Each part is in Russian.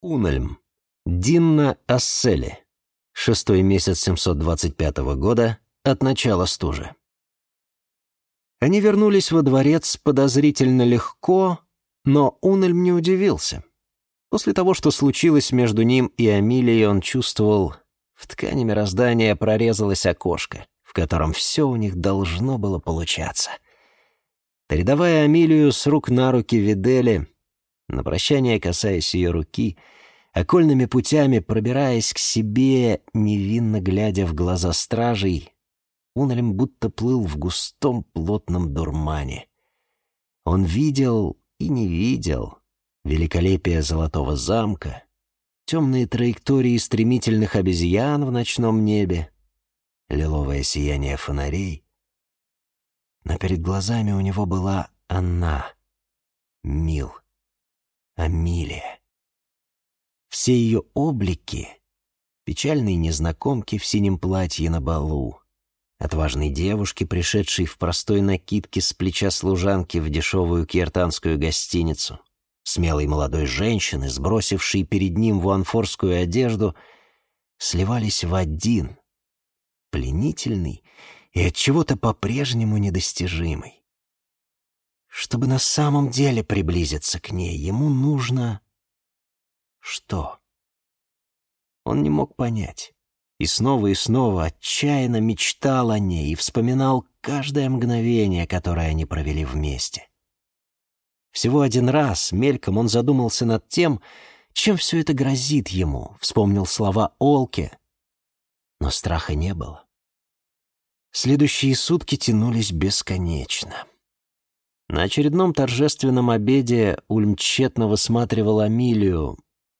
Унельм. Динна Ассели. Шестой месяц 725 года от начала стужи. Они вернулись во дворец подозрительно легко, но Унельм не удивился. После того, что случилось между ним и Амилией, он чувствовал, в ткани мироздания прорезалось окошко, в котором все у них должно было получаться. Передавая Амилию с рук на руки Видели, на прощание касаясь ее руки — окольными путями пробираясь к себе, невинно глядя в глаза стражей, Унелем будто плыл в густом плотном дурмане. Он видел и не видел великолепие золотого замка, темные траектории стремительных обезьян в ночном небе, лиловое сияние фонарей. Но перед глазами у него была она, Мил, Амилия. Все ее облики — печальные незнакомки в синем платье на балу, отважной девушки, пришедшей в простой накидке с плеча служанки в дешевую киртанскую гостиницу, смелой молодой женщины, сбросившей перед ним вуанфорскую одежду, сливались в один, пленительный и от чего-то по-прежнему недостижимый. Чтобы на самом деле приблизиться к ней, ему нужно что? Он не мог понять. И снова и снова отчаянно мечтал о ней и вспоминал каждое мгновение, которое они провели вместе. Всего один раз мельком он задумался над тем, чем все это грозит ему, вспомнил слова Олки, но страха не было. Следующие сутки тянулись бесконечно. На очередном торжественном обеде Ульм тщетно высматривал Амилию,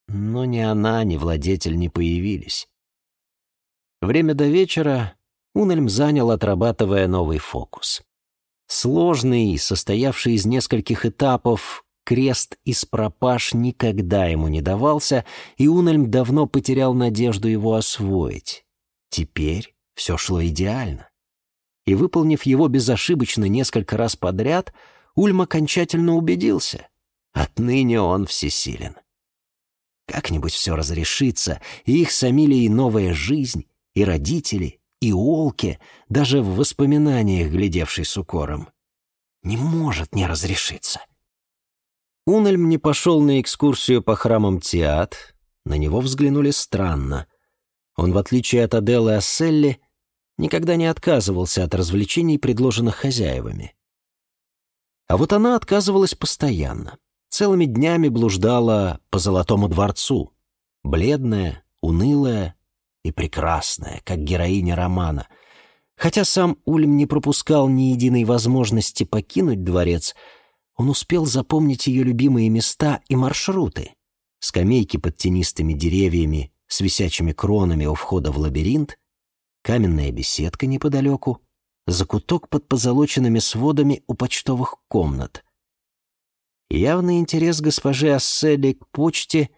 но ни она, ни владетель не появились. Время до вечера Унельм занял, отрабатывая новый фокус. Сложный, состоявший из нескольких этапов, крест из пропаж никогда ему не давался, и Унельм давно потерял надежду его освоить. Теперь все шло идеально. И, выполнив его безошибочно несколько раз подряд, Ульм окончательно убедился — отныне он всесилен. Как-нибудь все разрешится, и их с Амилией новая жизнь, и родители, и Олке, даже в воспоминаниях, глядевшей с укором. Не может не разрешиться. Унельм не пошел на экскурсию по храмам Теат, на него взглянули странно. Он, в отличие от Аделы Асселли, никогда не отказывался от развлечений, предложенных хозяевами. А вот она отказывалась постоянно целыми днями блуждала по Золотому дворцу, бледная, унылая и прекрасная, как героиня романа. Хотя сам Ульм не пропускал ни единой возможности покинуть дворец, он успел запомнить ее любимые места и маршруты. Скамейки под тенистыми деревьями с висячими кронами у входа в лабиринт, каменная беседка неподалеку, закуток под позолоченными сводами у почтовых комнат — Явный интерес госпожи Ассели к почте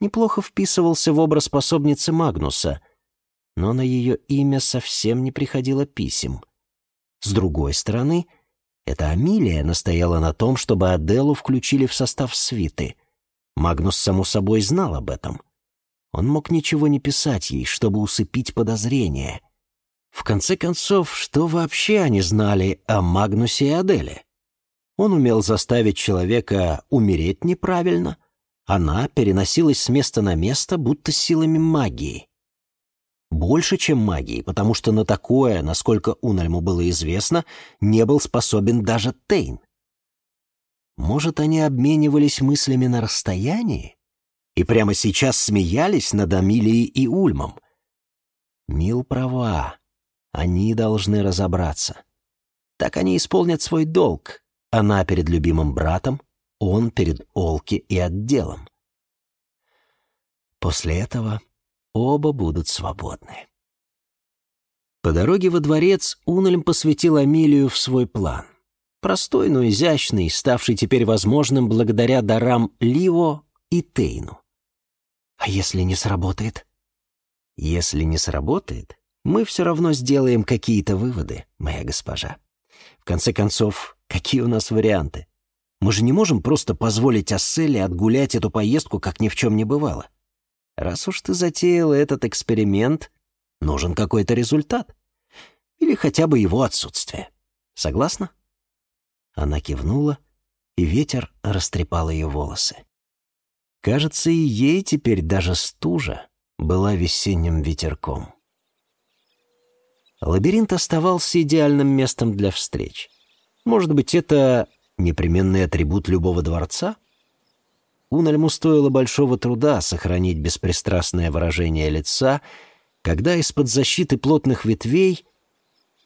неплохо вписывался в образ способницы Магнуса, но на ее имя совсем не приходило писем. С другой стороны, эта Амилия настояла на том, чтобы Аделу включили в состав свиты. Магнус, само собой, знал об этом. Он мог ничего не писать ей, чтобы усыпить подозрения. В конце концов, что вообще они знали о Магнусе и Аделе? Он умел заставить человека умереть неправильно. Она переносилась с места на место, будто силами магии. Больше, чем магии, потому что на такое, насколько Унальму было известно, не был способен даже Тейн. Может, они обменивались мыслями на расстоянии? И прямо сейчас смеялись над Амилией и Ульмом? Мил права. Они должны разобраться. Так они исполнят свой долг, она перед любимым братом, он перед Олки и отделом. После этого оба будут свободны. По дороге во дворец Унельм посвятил Амилию в свой план. Простой, но изящный, ставший теперь возможным благодаря дарам Ливо и Тейну. А если не сработает? Если не сработает, мы все равно сделаем какие-то выводы, моя госпожа. В конце концов, Какие у нас варианты? Мы же не можем просто позволить Асселе отгулять эту поездку, как ни в чем не бывало. Раз уж ты затеяла этот эксперимент, нужен какой-то результат. Или хотя бы его отсутствие. Согласна?» Она кивнула, и ветер растрепал ее волосы. Кажется, и ей теперь даже стужа была весенним ветерком. Лабиринт оставался идеальным местом для встреч. Может быть, это непременный атрибут любого дворца? Унальму стоило большого труда сохранить беспристрастное выражение лица, когда из-под защиты плотных ветвей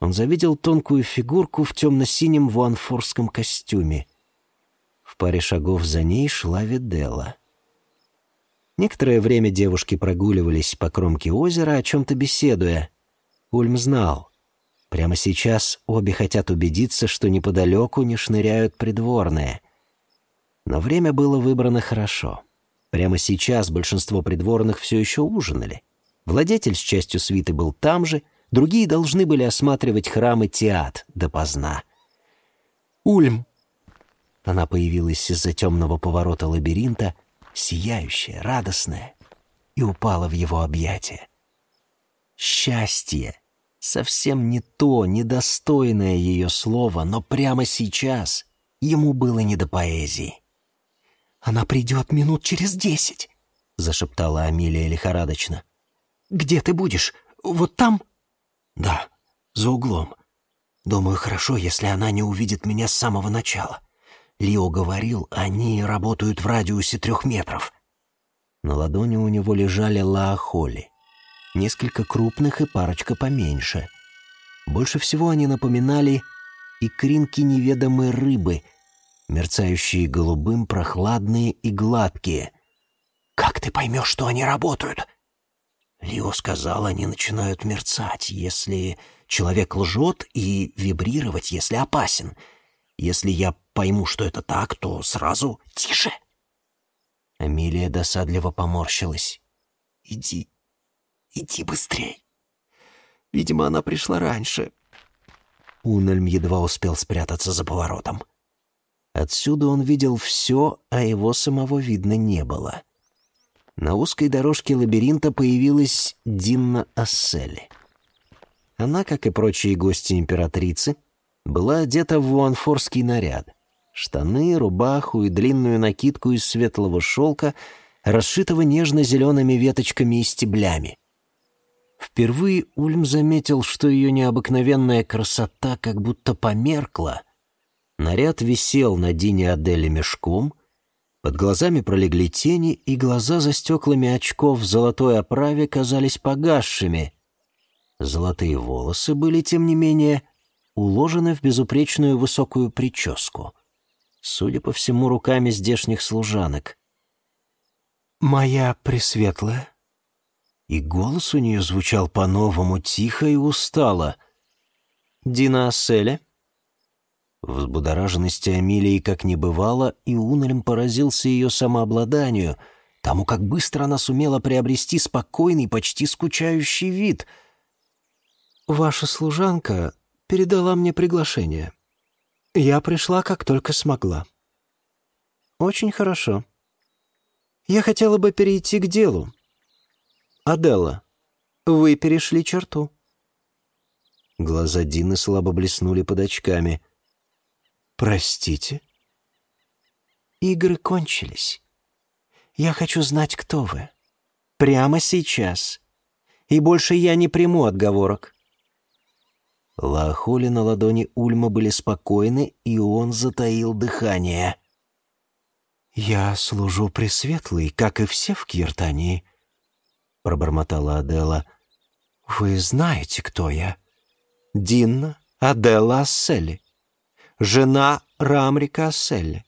он завидел тонкую фигурку в темно-синем вуанфорском костюме. В паре шагов за ней шла Видела. Некоторое время девушки прогуливались по кромке озера, о чем-то беседуя. Ульм знал. Прямо сейчас обе хотят убедиться, что неподалеку не шныряют придворные. Но время было выбрано хорошо. Прямо сейчас большинство придворных все еще ужинали. Владетель с частью свиты был там же — Другие должны были осматривать храм и театр допоздна. «Ульм!» Она появилась из-за темного поворота лабиринта, сияющая, радостная, и упала в его объятия. Счастье! Совсем не то, недостойное ее слово, но прямо сейчас ему было не до поэзии. «Она придет минут через десять», — зашептала Амилия лихорадочно. «Где ты будешь? Вот там?» «Да, за углом. Думаю, хорошо, если она не увидит меня с самого начала. Лио говорил, они работают в радиусе трех метров». На ладони у него лежали лаохоли. Несколько крупных и парочка поменьше. Больше всего они напоминали икринки неведомой рыбы, мерцающие голубым, прохладные и гладкие. «Как ты поймешь, что они работают?» Лио сказал, они начинают мерцать, если человек лжет, и вибрировать, если опасен. Если я пойму, что это так, то сразу тише. Амелия досадливо поморщилась. «Иди, иди быстрей. Видимо, она пришла раньше». Унельм едва успел спрятаться за поворотом. Отсюда он видел все, а его самого видно не было. На узкой дорожке лабиринта появилась Динна Асселли. Она, как и прочие гости императрицы, была одета в вуанфорский наряд. Штаны, рубаху и длинную накидку из светлого шелка, расшитого нежно-зелеными веточками и стеблями. Впервые Ульм заметил, что ее необыкновенная красота как будто померкла. Наряд висел на Дине Аделе мешком, под глазами пролегли тени, и глаза за стеклами очков в золотой оправе казались погасшими. Золотые волосы были, тем не менее, уложены в безупречную высокую прическу. Судя по всему, руками здешних служанок. «Моя Пресветлая». И голос у нее звучал по-новому, тихо и устало. «Дина Асселя?» Взбудораженности Амилии как не бывало, и Унельм поразился ее самообладанию, тому, как быстро она сумела приобрести спокойный, почти скучающий вид. «Ваша служанка передала мне приглашение. Я пришла, как только смогла». «Очень хорошо. Я хотела бы перейти к делу. Аделла, вы перешли черту». Глаза Дины слабо блеснули под очками — «Простите?» «Игры кончились. Я хочу знать, кто вы. Прямо сейчас. И больше я не приму отговорок». Лаохоли на ладони Ульма были спокойны, и он затаил дыхание. «Я служу Пресветлый, как и все в Киртании», — пробормотала Адела. «Вы знаете, кто я. Динна Адела Асселли жена Рамрика Асселли.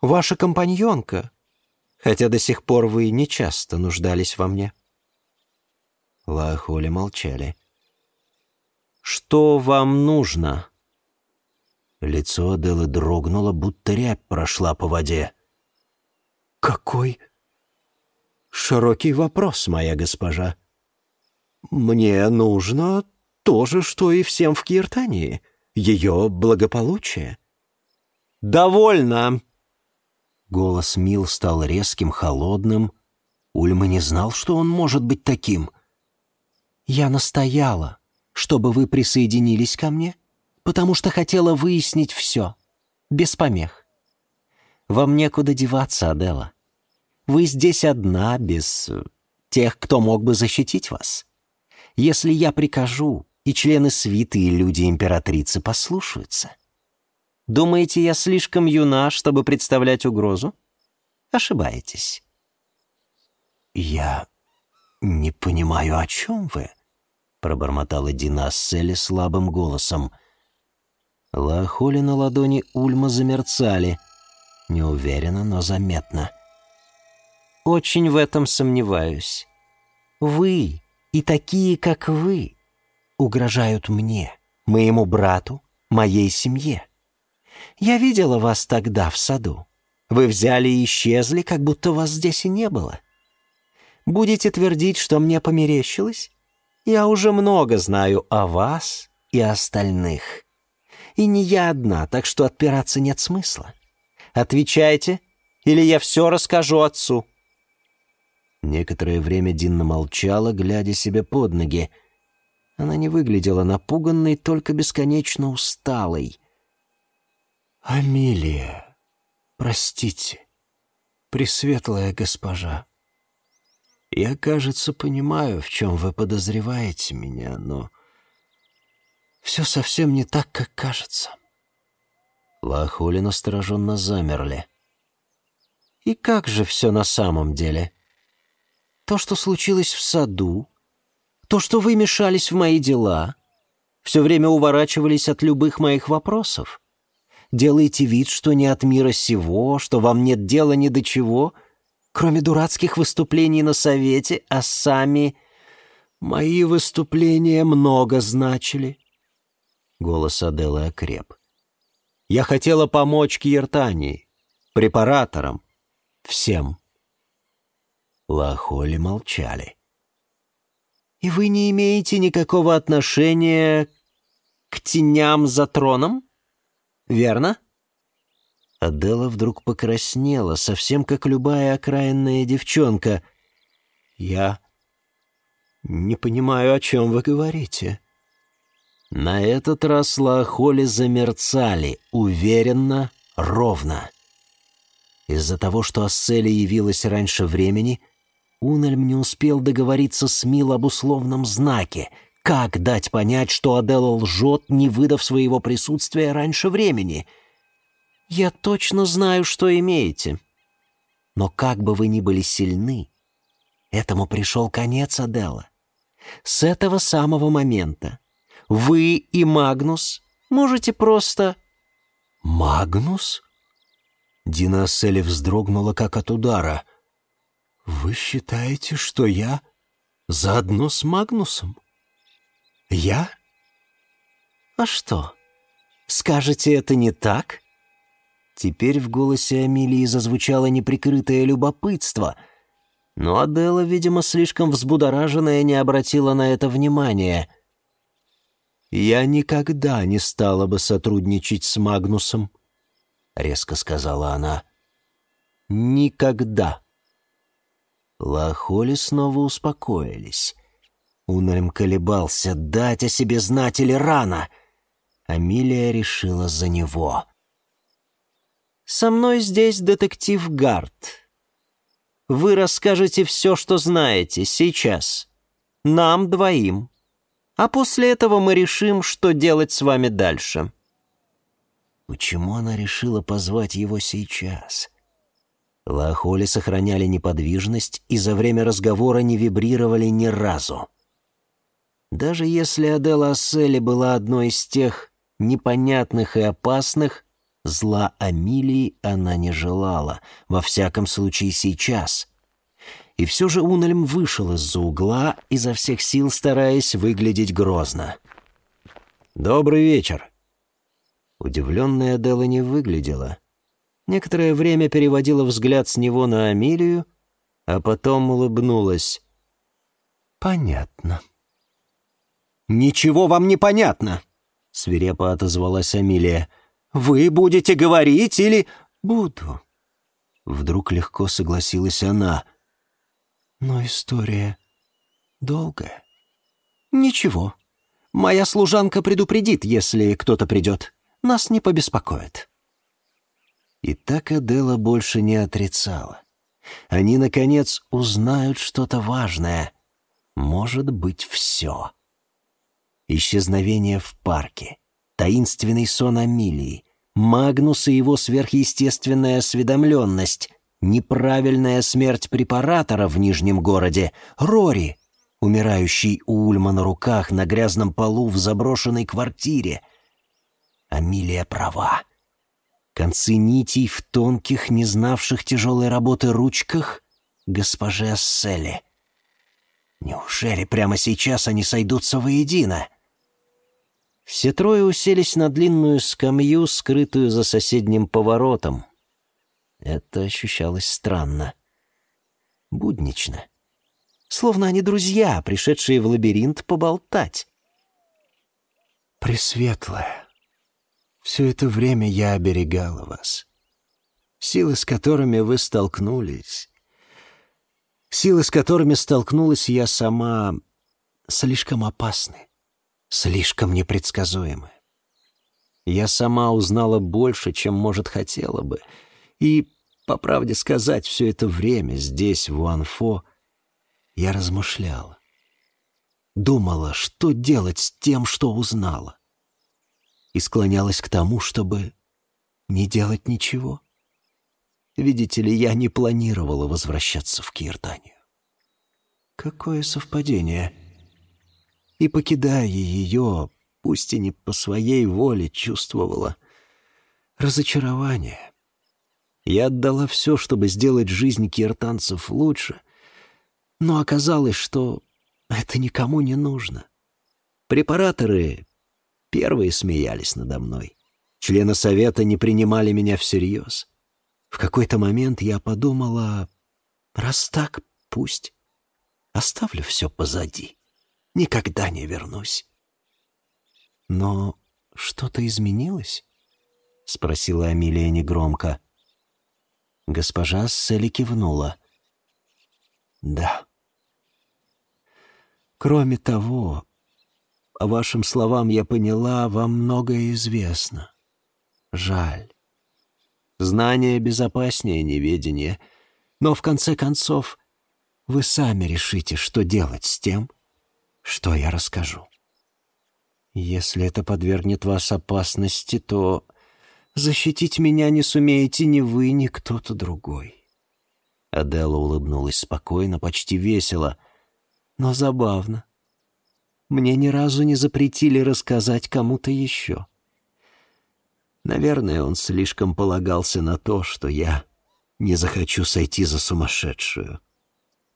Ваша компаньонка, хотя до сих пор вы не часто нуждались во мне». Лаохоли молчали. «Что вам нужно?» Лицо Аделы дрогнуло, будто рябь прошла по воде. «Какой широкий вопрос, моя госпожа. Мне нужно то же, что и всем в Киртании — ее благополучие. «Довольно!» Голос Мил стал резким, холодным. Ульма не знал, что он может быть таким. «Я настояла, чтобы вы присоединились ко мне, потому что хотела выяснить все, без помех. Вам некуда деваться, Адела. Вы здесь одна, без тех, кто мог бы защитить вас. Если я прикажу, и члены свиты и люди императрицы послушаются. Думаете, я слишком юна, чтобы представлять угрозу? Ошибаетесь. «Я не понимаю, о чем вы?» — пробормотала Дина Селли слабым голосом. Лахоли на ладони Ульма замерцали. Неуверенно, но заметно. «Очень в этом сомневаюсь. Вы и такие, как вы, угрожают мне, моему брату, моей семье. Я видела вас тогда в саду. Вы взяли и исчезли, как будто вас здесь и не было. Будете твердить, что мне померещилось? Я уже много знаю о вас и остальных. И не я одна, так что отпираться нет смысла. Отвечайте, или я все расскажу отцу». Некоторое время Динна молчала, глядя себе под ноги. Она не выглядела напуганной, только бесконечно усталой. «Амилия, простите, пресветлая госпожа, я, кажется, понимаю, в чем вы подозреваете меня, но все совсем не так, как кажется». Лахули настороженно замерли. «И как же все на самом деле? То, что случилось в саду, то, что вы мешались в мои дела, все время уворачивались от любых моих вопросов делаете вид, что не от мира сего, что вам нет дела ни до чего, кроме дурацких выступлений на совете, а сами... Мои выступления много значили. Голос Аделы окреп. Я хотела помочь Киртании, препараторам, всем. Лахоли молчали. «И вы не имеете никакого отношения к теням за троном?» верно?» Адела вдруг покраснела, совсем как любая окраинная девчонка. «Я не понимаю, о чем вы говорите». На этот раз лаохоли замерцали, уверенно, ровно. Из-за того, что Ассели явилась раньше времени, Унельм не успел договориться с Мил об условном знаке — как дать понять, что Адела лжет, не выдав своего присутствия раньше времени? Я точно знаю, что имеете. Но как бы вы ни были сильны, этому пришел конец Адела. С этого самого момента вы и Магнус можете просто... «Магнус?» Дина Селли вздрогнула, как от удара. «Вы считаете, что я заодно с Магнусом?» «Я? А что? Скажете, это не так?» Теперь в голосе Амилии зазвучало неприкрытое любопытство, но Адела, видимо, слишком взбудораженная, не обратила на это внимания. «Я никогда не стала бы сотрудничать с Магнусом», — резко сказала она. «Никогда». Лахоли снова успокоились. Унарем колебался, дать о себе знать или рано. Амилия решила за него. «Со мной здесь детектив Гарт. Вы расскажете все, что знаете, сейчас. Нам двоим. А после этого мы решим, что делать с вами дальше». Почему она решила позвать его сейчас? Лахоли сохраняли неподвижность и за время разговора не вибрировали ни разу. Даже если Адела Ассели была одной из тех непонятных и опасных, зла Амилии она не желала, во всяком случае сейчас. И все же Унельм вышел из-за угла, изо всех сил стараясь выглядеть грозно. «Добрый вечер!» Удивленная Адела не выглядела. Некоторое время переводила взгляд с него на Амилию, а потом улыбнулась. «Понятно». «Ничего вам не понятно!» — свирепо отозвалась Амилия. Вы будете говорить или...» «Буду». Вдруг легко согласилась она. «Но история долгая». «Ничего. Моя служанка предупредит, если кто-то придет. Нас не побеспокоит». И так Адела больше не отрицала. Они, наконец, узнают что-то важное. Может быть, все. Исчезновение в парке, таинственный сон Амилии, Магнус и его сверхъестественная осведомленность, неправильная смерть препаратора в Нижнем городе, Рори, умирающий у Ульма на руках на грязном полу в заброшенной квартире. Амилия права. Концы нитей в тонких, не знавших тяжелой работы ручках госпожи Ассели. Неужели прямо сейчас они сойдутся воедино? Все трое уселись на длинную скамью, скрытую за соседним поворотом. Это ощущалось странно. Буднично. Словно они друзья, пришедшие в лабиринт поболтать. «Пресветлая, все это время я оберегала вас. Силы, с которыми вы столкнулись, силы, с которыми столкнулась я сама, слишком опасны слишком непредсказуемы. Я сама узнала больше, чем, может, хотела бы. И, по правде сказать, все это время здесь, в Уанфо, я размышляла. Думала, что делать с тем, что узнала. И склонялась к тому, чтобы не делать ничего. Видите ли, я не планировала возвращаться в Киртанию. Какое совпадение — и, покидая ее, пусть и не по своей воле, чувствовала разочарование. Я отдала все, чтобы сделать жизнь киртанцев лучше, но оказалось, что это никому не нужно. Препараторы первые смеялись надо мной. Члены совета не принимали меня всерьез. В какой-то момент я подумала, раз так, пусть. Оставлю все позади никогда не вернусь. Но что-то изменилось? Спросила Амилия негромко. Госпожа Селли кивнула. Да. Кроме того, по вашим словам я поняла, вам многое известно. Жаль. Знание безопаснее неведения, но в конце концов вы сами решите, что делать с тем, что я расскажу. Если это подвергнет вас опасности, то защитить меня не сумеете ни вы, ни кто-то другой. Адела улыбнулась спокойно, почти весело, но забавно. Мне ни разу не запретили рассказать кому-то еще. Наверное, он слишком полагался на то, что я не захочу сойти за сумасшедшую.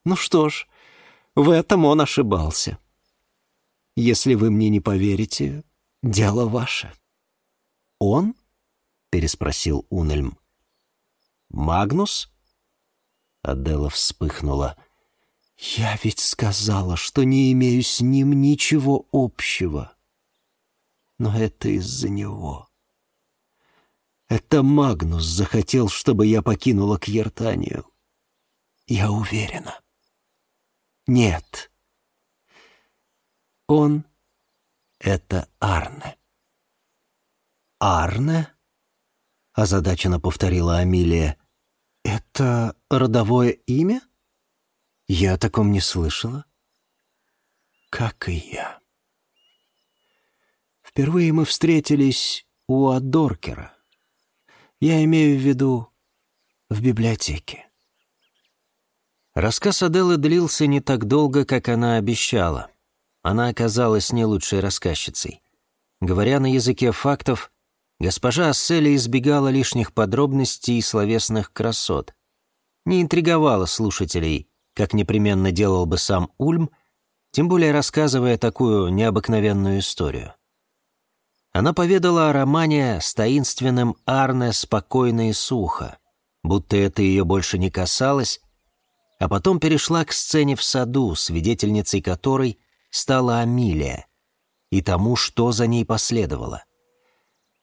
Ну что ж, в этом он ошибался. Если вы мне не поверите, дело ваше». «Он?» — переспросил Унельм. «Магнус?» Адела вспыхнула. «Я ведь сказала, что не имею с ним ничего общего. Но это из-за него. Это Магнус захотел, чтобы я покинула Кьертанию. Я уверена. Нет, он — это Арне. «Арне?» — озадаченно повторила Амилия. «Это родовое имя? Я о таком не слышала». «Как и я». Впервые мы встретились у Адоркера. Я имею в виду в библиотеке. Рассказ Аделы длился не так долго, как она обещала. Она оказалась не лучшей рассказчицей. Говоря на языке фактов, госпожа Асселя избегала лишних подробностей и словесных красот. Не интриговала слушателей, как непременно делал бы сам Ульм, тем более рассказывая такую необыкновенную историю. Она поведала о романе с таинственным Арне спокойно и сухо, будто это ее больше не касалось, а потом перешла к сцене в саду, свидетельницей которой стала Амилия и тому, что за ней последовало.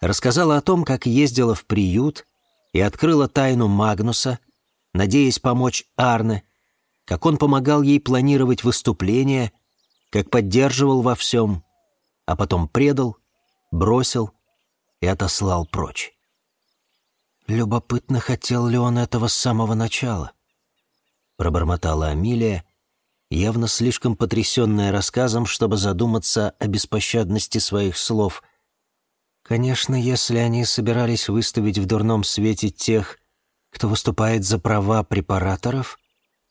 Рассказала о том, как ездила в приют и открыла тайну Магнуса, надеясь помочь Арне, как он помогал ей планировать выступления, как поддерживал во всем, а потом предал, бросил и отослал прочь. Любопытно, хотел ли он этого с самого начала. Пробормотала Амилия, явно слишком потрясенная рассказом, чтобы задуматься о беспощадности своих слов. Конечно, если они собирались выставить в дурном свете тех, кто выступает за права препараторов,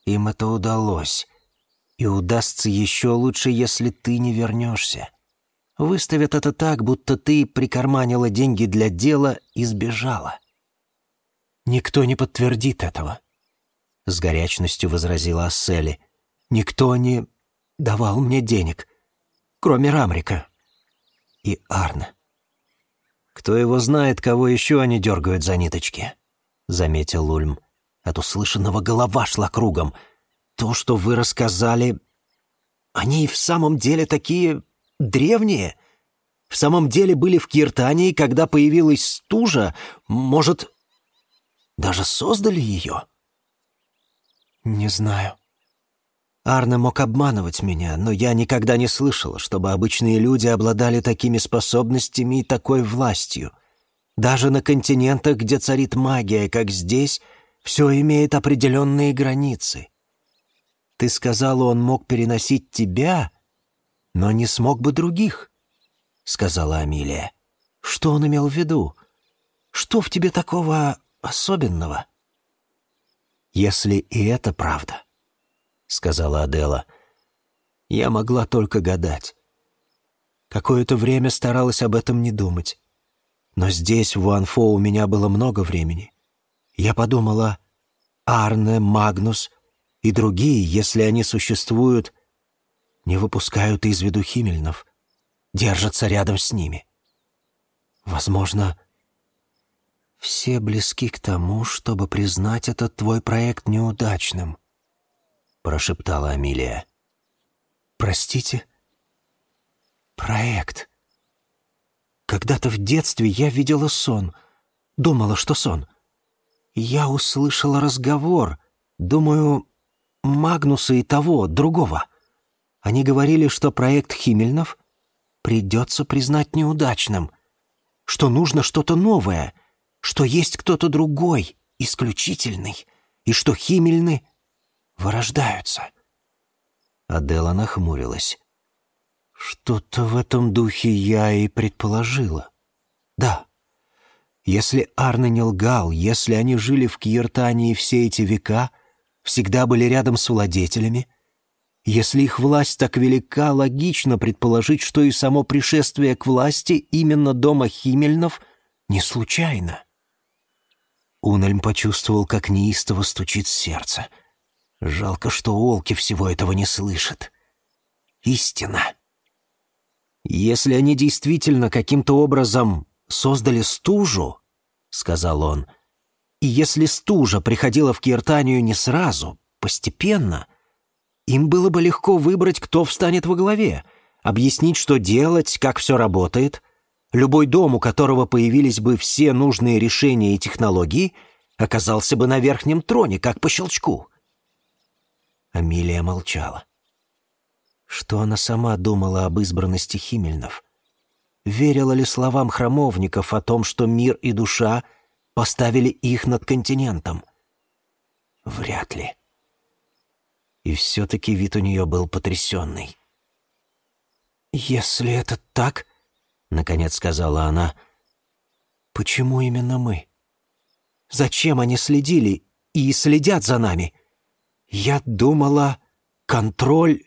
им это удалось. И удастся еще лучше, если ты не вернешься. Выставят это так, будто ты прикарманила деньги для дела и сбежала. «Никто не подтвердит этого», — с горячностью возразила Ассели. «Никто не давал мне денег, кроме Рамрика и Арна». «Кто его знает, кого еще они дергают за ниточки?» — заметил Ульм. От услышанного голова шла кругом. «То, что вы рассказали, они в самом деле такие древние? В самом деле были в Киртании, когда появилась стужа? Может, даже создали ее?» «Не знаю», Арне мог обманывать меня, но я никогда не слышала, чтобы обычные люди обладали такими способностями и такой властью. Даже на континентах, где царит магия, как здесь, все имеет определенные границы. Ты сказала, он мог переносить тебя, но не смог бы других, — сказала Амилия. Что он имел в виду? Что в тебе такого особенного? Если и это правда, сказала Адела. Я могла только гадать. Какое-то время старалась об этом не думать. Но здесь, в Уанфо, у меня было много времени. Я подумала, Арне, Магнус и другие, если они существуют, не выпускают из виду Химельнов, держатся рядом с ними. Возможно, все близки к тому, чтобы признать этот твой проект неудачным. — прошептала Амилия. «Простите?» «Проект. Когда-то в детстве я видела сон. Думала, что сон. Я услышала разговор. Думаю, Магнуса и того, другого. Они говорили, что проект Химельнов придется признать неудачным, что нужно что-то новое, что есть кто-то другой, исключительный, и что Химельны вырождаются. Адела нахмурилась. Что-то в этом духе я и предположила. Да, если Арне не лгал, если они жили в Киертании все эти века, всегда были рядом с владетелями, если их власть так велика, логично предположить, что и само пришествие к власти именно дома Химельнов не случайно. Унельм почувствовал, как неистово стучит сердце — Жалко, что Олки всего этого не слышит. Истина. «Если они действительно каким-то образом создали стужу, — сказал он, — и если стужа приходила в Киртанию не сразу, постепенно, им было бы легко выбрать, кто встанет во главе, объяснить, что делать, как все работает. Любой дом, у которого появились бы все нужные решения и технологии, оказался бы на верхнем троне, как по щелчку. Амилия молчала. Что она сама думала об избранности Химельнов? Верила ли словам храмовников о том, что мир и душа поставили их над континентом? Вряд ли. И все-таки вид у нее был потрясенный. «Если это так, — наконец сказала она, — почему именно мы? Зачем они следили и следят за нами?» «Я думала, контроль...»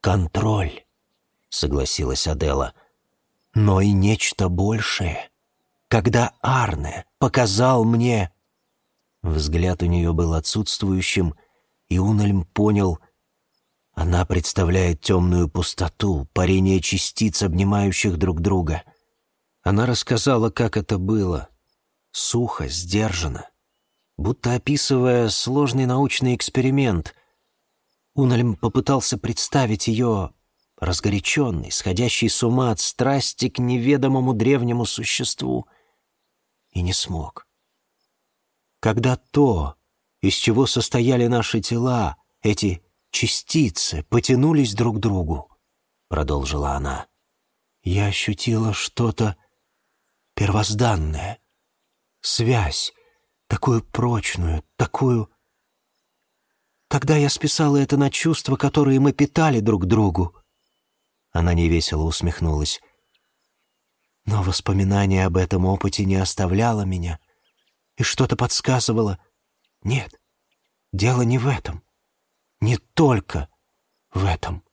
«Контроль», — согласилась Адела. «Но и нечто большее. Когда Арне показал мне...» Взгляд у нее был отсутствующим, и Унельм понял, она представляет темную пустоту, парение частиц, обнимающих друг друга. Она рассказала, как это было. Сухо, сдержанно будто описывая сложный научный эксперимент. Унальм попытался представить ее разгоряченной, сходящей с ума от страсти к неведомому древнему существу — и не смог. Когда то, из чего состояли наши тела, эти частицы, потянулись друг к другу, продолжила она, я ощутила что-то первозданное, связь, такую прочную, такую... Тогда я списала это на чувства, которые мы питали друг другу. Она невесело усмехнулась. Но воспоминание об этом опыте не оставляло меня, и что-то подсказывало. Нет, дело не в этом. Не только в этом.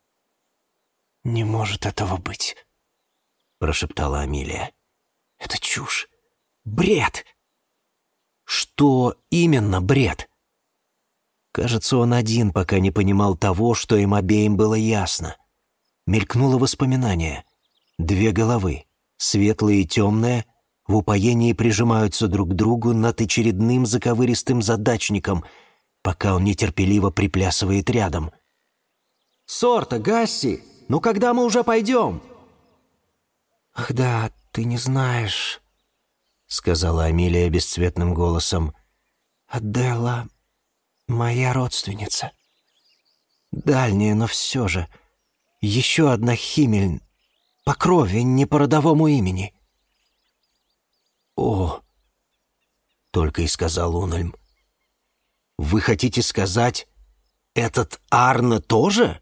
«Не может этого быть», — прошептала Амилия. «Это чушь. Бред!» «Что именно бред?» Кажется, он один пока не понимал того, что им обеим было ясно. Мелькнуло воспоминание. Две головы светлая и темная, в упоении прижимаются друг к другу над очередным заковыристым задачником, пока он нетерпеливо приплясывает рядом. «Сорта, Гасси, ну когда мы уже пойдем?» «Ах да, ты не знаешь», — сказала Амилия бесцветным голосом. «Аделла моя родственница. Дальняя, но все же. Еще одна Химель по крови, не по родовому имени. «О!» — только и сказал Унельм. «Вы хотите сказать, этот Арна тоже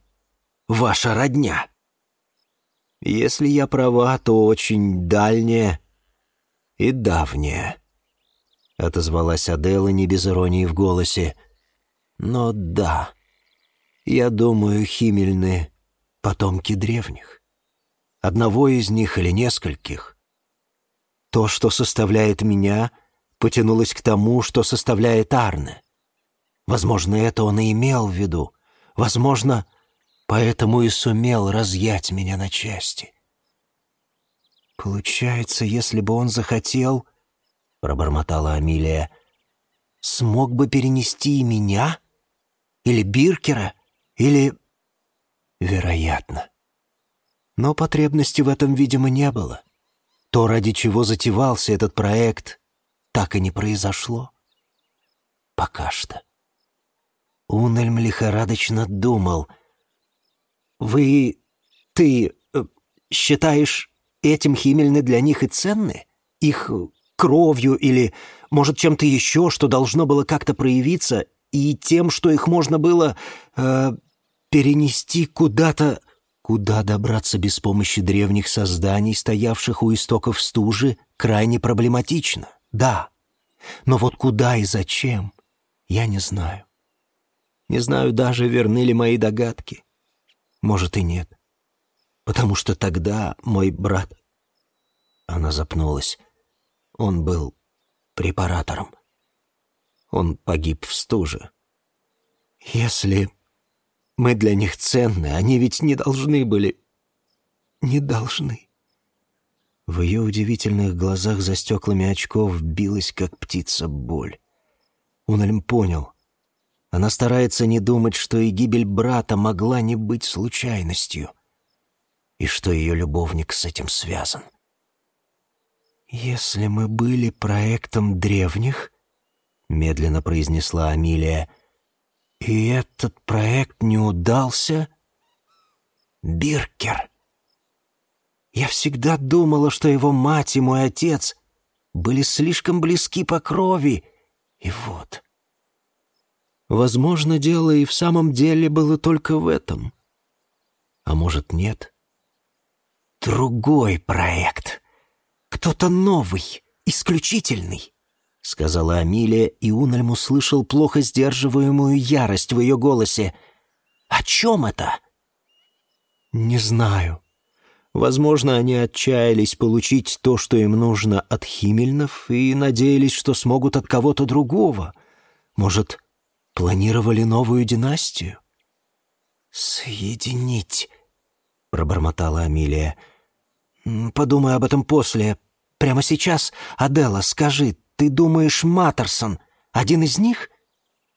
ваша родня?» «Если я права, то очень дальняя и давняя», — отозвалась Адела не без иронии в голосе. «Но да, я думаю, химельны потомки древних» одного из них или нескольких. То, что составляет меня, потянулось к тому, что составляет Арне. Возможно, это он и имел в виду. Возможно, поэтому и сумел разъять меня на части. «Получается, если бы он захотел, — пробормотала Амилия, — смог бы перенести и меня? Или Биркера? Или...» «Вероятно. Но потребности в этом, видимо, не было. То, ради чего затевался этот проект, так и не произошло. Пока что. Унельм лихорадочно думал. «Вы... ты... Э, считаешь, этим химельны для них и ценны? Их кровью или, может, чем-то еще, что должно было как-то проявиться, и тем, что их можно было э, перенести куда-то Куда добраться без помощи древних созданий, стоявших у истоков стужи, крайне проблематично, да. Но вот куда и зачем, я не знаю. Не знаю даже, верны ли мои догадки. Может и нет. Потому что тогда мой брат... Она запнулась. Он был препаратором. Он погиб в стуже. Если мы для них ценны, они ведь не должны были... Не должны. В ее удивительных глазах за стеклами очков билась, как птица, боль. Унельм понял. Она старается не думать, что и гибель брата могла не быть случайностью, и что ее любовник с этим связан. «Если мы были проектом древних», — медленно произнесла Амилия, — и этот проект не удался? Биркер. Я всегда думала, что его мать и мой отец были слишком близки по крови. И вот. Возможно, дело и в самом деле было только в этом. А может, нет? Другой проект. Кто-то новый, исключительный сказала Амилия, и Унельм услышал плохо сдерживаемую ярость в ее голосе. «О чем это?» «Не знаю. Возможно, они отчаялись получить то, что им нужно от Химельнов, и надеялись, что смогут от кого-то другого. Может, планировали новую династию?» «Соединить», — пробормотала Амилия. «Подумай об этом после. Прямо сейчас, Адела, скажи, ты думаешь, Маттерсон один из них?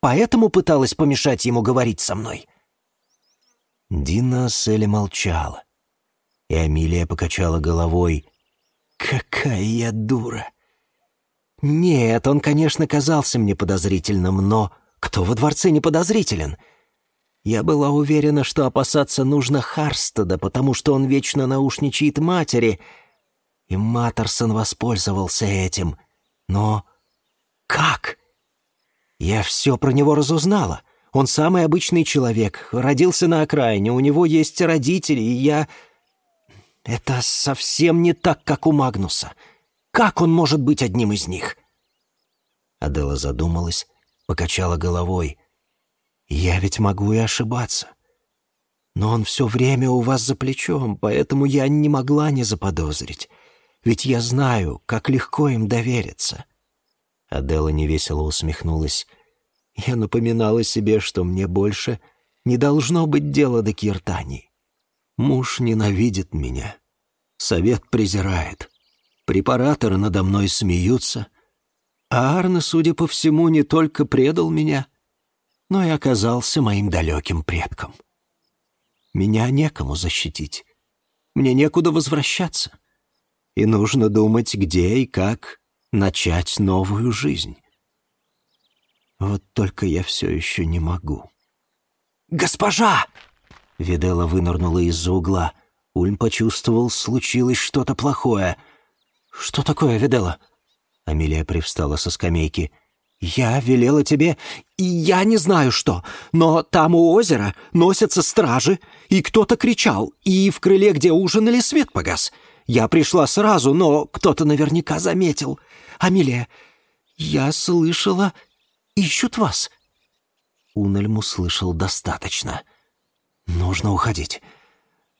Поэтому пыталась помешать ему говорить со мной?» Дина Селли молчала, и Амилия покачала головой. «Какая я дура! Нет, он, конечно, казался мне подозрительным, но кто во дворце не подозрителен? Я была уверена, что опасаться нужно Харстеда, потому что он вечно наушничает матери, и Маттерсон воспользовался этим. Но как? Я все про него разузнала. Он самый обычный человек, родился на окраине, у него есть родители, и я... Это совсем не так, как у Магнуса. Как он может быть одним из них?» Адела задумалась, покачала головой. «Я ведь могу и ошибаться. Но он все время у вас за плечом, поэтому я не могла не заподозрить. Ведь я знаю, как легко им довериться». Адела невесело усмехнулась. Я напоминала себе, что мне больше не должно быть дела до Киртани. Муж ненавидит меня. Совет презирает. Препараторы надо мной смеются. А Арна, судя по всему, не только предал меня, но и оказался моим далеким предком. Меня некому защитить. Мне некуда возвращаться. И нужно думать, где и как начать новую жизнь. Вот только я все еще не могу. «Госпожа!» Видела вынырнула из-за угла. Ульм почувствовал, случилось что-то плохое. «Что такое, Видела?» Амелия привстала со скамейки. «Я велела тебе, и я не знаю что, но там у озера носятся стражи, и кто-то кричал, и в крыле, где ужинали, свет погас. Я пришла сразу, но кто-то наверняка заметил. Амелия, я слышала, ищут вас». Унельм услышал достаточно. «Нужно уходить.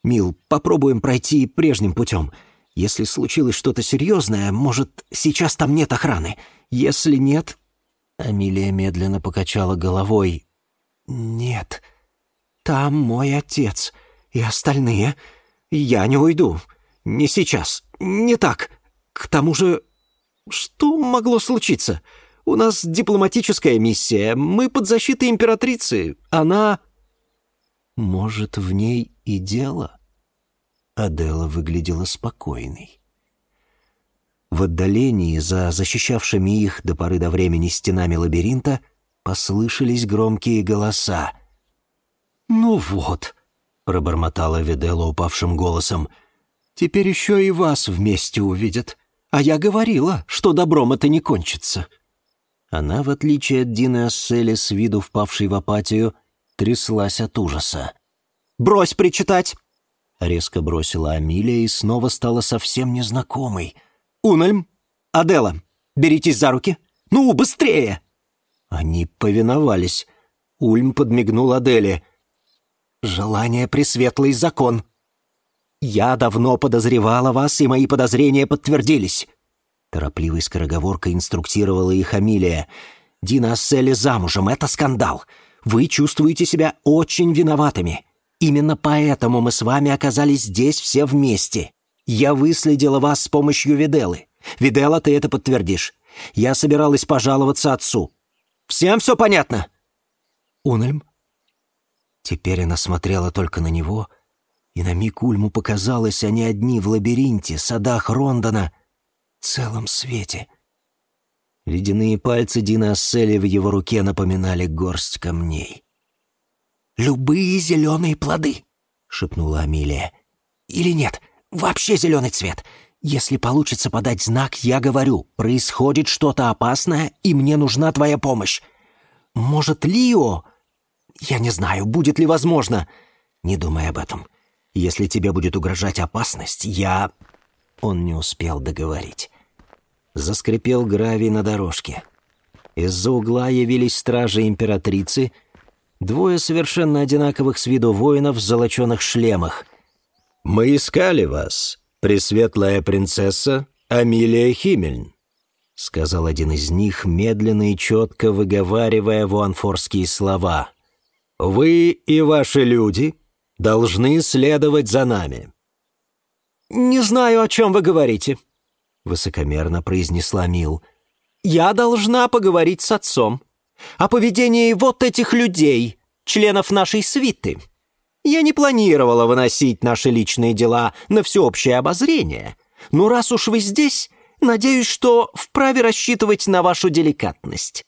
Мил, попробуем пройти прежним путем. Если случилось что-то серьезное, может, сейчас там нет охраны. Если нет...» Амилия медленно покачала головой. «Нет, там мой отец и остальные. Я не уйду. Не сейчас. Не так. К тому же, что могло случиться?» У нас дипломатическая миссия. Мы под защитой императрицы. Она...» «Может, в ней и дело?» Адела выглядела спокойной. В отдалении, за защищавшими их до поры до времени стенами лабиринта, послышались громкие голоса. «Ну вот», — пробормотала Видела упавшим голосом, — «теперь еще и вас вместе увидят. А я говорила, что добром это не кончится». Она, в отличие от Дины Ассели, с виду впавшей в апатию, тряслась от ужаса. «Брось причитать!» Резко бросила Амилия и снова стала совсем незнакомой. «Унельм! Адела! Беритесь за руки! Ну, быстрее!» Они повиновались. Ульм подмигнул Аделе. «Желание пресветлый закон. Я давно подозревала вас, и мои подозрения подтвердились. Торопливой скороговоркой инструктировала их Амилия. «Дина Асселли замужем, это скандал. Вы чувствуете себя очень виноватыми. Именно поэтому мы с вами оказались здесь все вместе. Я выследила вас с помощью Виделы. Видела, ты это подтвердишь. Я собиралась пожаловаться отцу. Всем все понятно?» «Унельм?» Теперь она смотрела только на него, и на миг Ульму показалось, они одни в лабиринте, садах Рондона — целом свете. Ледяные пальцы Дина Ассели в его руке напоминали горсть камней. «Любые зеленые плоды», — шепнула Амилия. «Или нет, вообще зеленый цвет. Если получится подать знак, я говорю, происходит что-то опасное, и мне нужна твоя помощь. Может, Лио? Я не знаю, будет ли возможно. Не думай об этом. Если тебе будет угрожать опасность, я он не успел договорить. Заскрипел гравий на дорожке. Из-за угла явились стражи императрицы, двое совершенно одинаковых с виду воинов в золоченых шлемах. «Мы искали вас, пресветлая принцесса Амилия Химельн», сказал один из них, медленно и четко выговаривая вуанфорские слова. «Вы и ваши люди должны следовать за нами. «Не знаю, о чем вы говорите», — высокомерно произнесла Мил. «Я должна поговорить с отцом о поведении вот этих людей, членов нашей свиты. Я не планировала выносить наши личные дела на всеобщее обозрение, но раз уж вы здесь, Надеюсь, что вправе рассчитывать на вашу деликатность.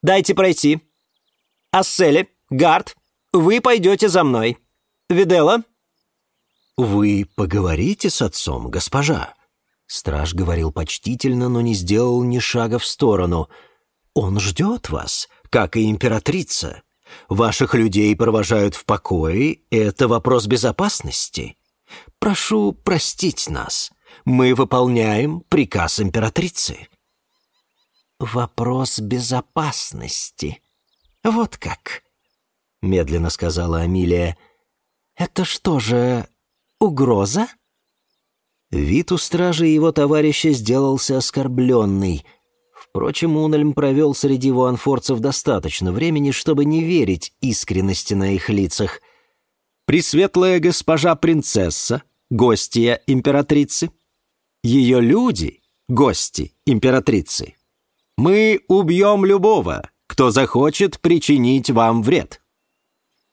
Дайте пройти. Асселе, Гард, вы пойдете за мной. Видела?» «Вы поговорите с отцом, госпожа?» Страж говорил почтительно, но не сделал ни шага в сторону. «Он ждет вас, как и императрица. Ваших людей провожают в покое, это вопрос безопасности. Прошу простить нас. Мы выполняем приказ императрицы». «Вопрос безопасности. Вот как», — медленно сказала Амилия. «Это что же, угроза?» Вид у стражи его товарища сделался оскорбленный. Впрочем, Унельм провел среди вуанфорцев достаточно времени, чтобы не верить искренности на их лицах. «Пресветлая госпожа принцесса, гостья императрицы. Ее люди — гости императрицы. Мы убьем любого, кто захочет причинить вам вред.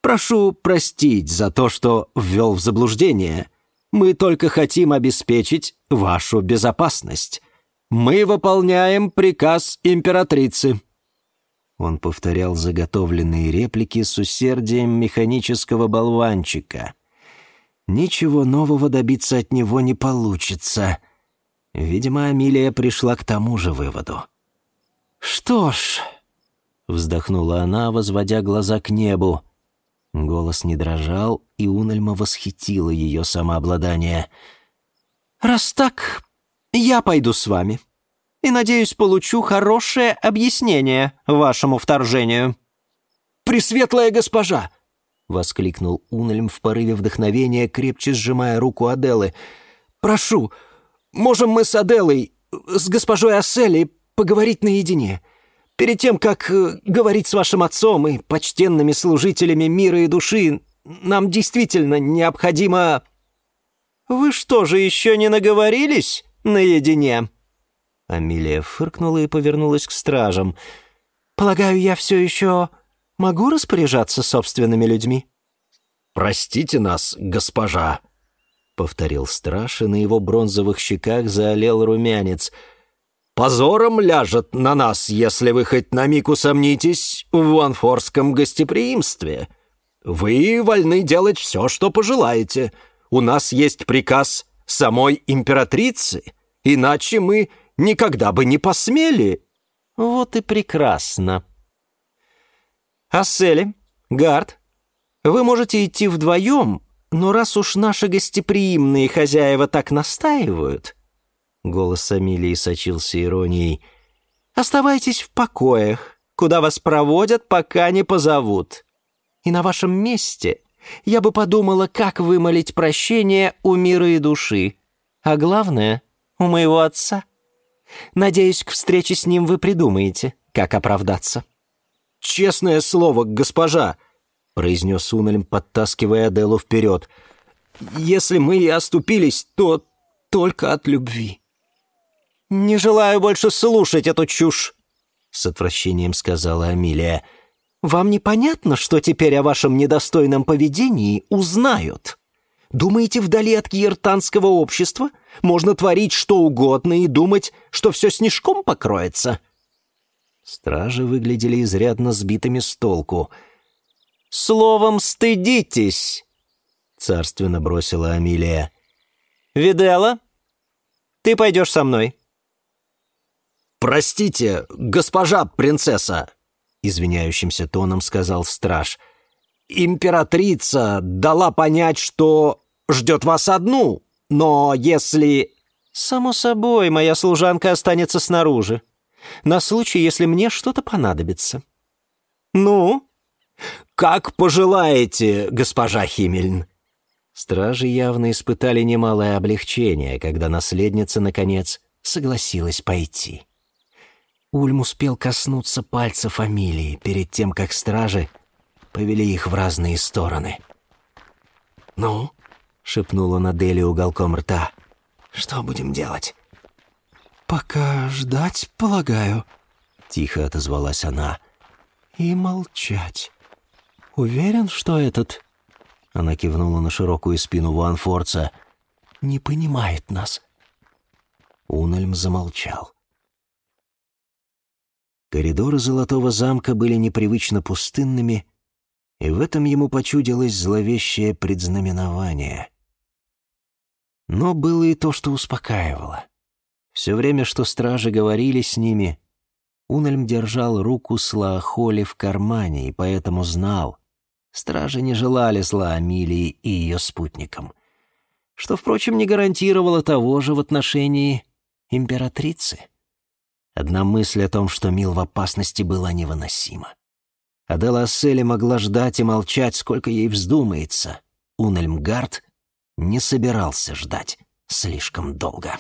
Прошу простить за то, что ввел в заблуждение — мы только хотим обеспечить вашу безопасность. Мы выполняем приказ императрицы». Он повторял заготовленные реплики с усердием механического болванчика. Ничего нового добиться от него не получится. Видимо, Амилия пришла к тому же выводу. «Что ж...» — вздохнула она, возводя глаза к небу. Голос не дрожал, и Унельма восхитила ее самообладание. «Раз так, я пойду с вами. И, надеюсь, получу хорошее объяснение вашему вторжению». «Пресветлая госпожа!» — воскликнул Унельм в порыве вдохновения, крепче сжимая руку Аделы. «Прошу, можем мы с Аделой, с госпожой Ассели, поговорить наедине?» Перед тем, как э, говорить с вашим отцом и почтенными служителями мира и души, нам действительно необходимо...» «Вы что же, еще не наговорились наедине?» Амилия фыркнула и повернулась к стражам. «Полагаю, я все еще могу распоряжаться собственными людьми?» «Простите нас, госпожа», — повторил страж, и на его бронзовых щеках заолел румянец — Позором ляжет на нас, если вы хоть на миг усомнитесь в ванфорском гостеприимстве. Вы вольны делать все, что пожелаете. У нас есть приказ самой императрицы, иначе мы никогда бы не посмели». «Вот и прекрасно». «Ассели, Гард, вы можете идти вдвоем, но раз уж наши гостеприимные хозяева так настаивают, Голос Амилии сочился иронией. «Оставайтесь в покоях, куда вас проводят, пока не позовут. И на вашем месте я бы подумала, как вымолить прощение у мира и души. А главное, у моего отца. Надеюсь, к встрече с ним вы придумаете, как оправдаться». «Честное слово, госпожа», — произнес Унельм, подтаскивая Аделу вперед. «Если мы и оступились, то только от любви». «Не желаю больше слушать эту чушь», — с отвращением сказала Амилия. «Вам непонятно, что теперь о вашем недостойном поведении узнают? Думаете, вдали от киертанского общества можно творить что угодно и думать, что все снежком покроется?» Стражи выглядели изрядно сбитыми с толку. «Словом, стыдитесь!» — царственно бросила Амилия. «Видела? Ты пойдешь со мной. «Простите, госпожа принцесса», — извиняющимся тоном сказал страж. «Императрица дала понять, что ждет вас одну, но если...» «Само собой, моя служанка останется снаружи, на случай, если мне что-то понадобится». «Ну?» «Как пожелаете, госпожа Химельн». Стражи явно испытали немалое облегчение, когда наследница, наконец, согласилась пойти. Ульм успел коснуться пальца фамилии перед тем, как стражи повели их в разные стороны. «Ну?» — шепнула Надели уголком рта. «Что будем делать?» «Пока ждать, полагаю», — тихо отозвалась она. «И молчать. Уверен, что этот...» Она кивнула на широкую спину Ванфорца. «Не понимает нас». Унельм замолчал. Коридоры Золотого замка были непривычно пустынными, и в этом ему почудилось зловещее предзнаменование. Но было и то, что успокаивало. Все время, что стражи говорили с ними, Унельм держал руку Слаохоли в кармане и поэтому знал, стражи не желали зла Амилии и ее спутникам, что, впрочем, не гарантировало того же в отношении императрицы. Одна мысль о том, что Мил в опасности, была невыносима. Адела Ассели могла ждать и молчать, сколько ей вздумается. Унельмгард не собирался ждать слишком долго.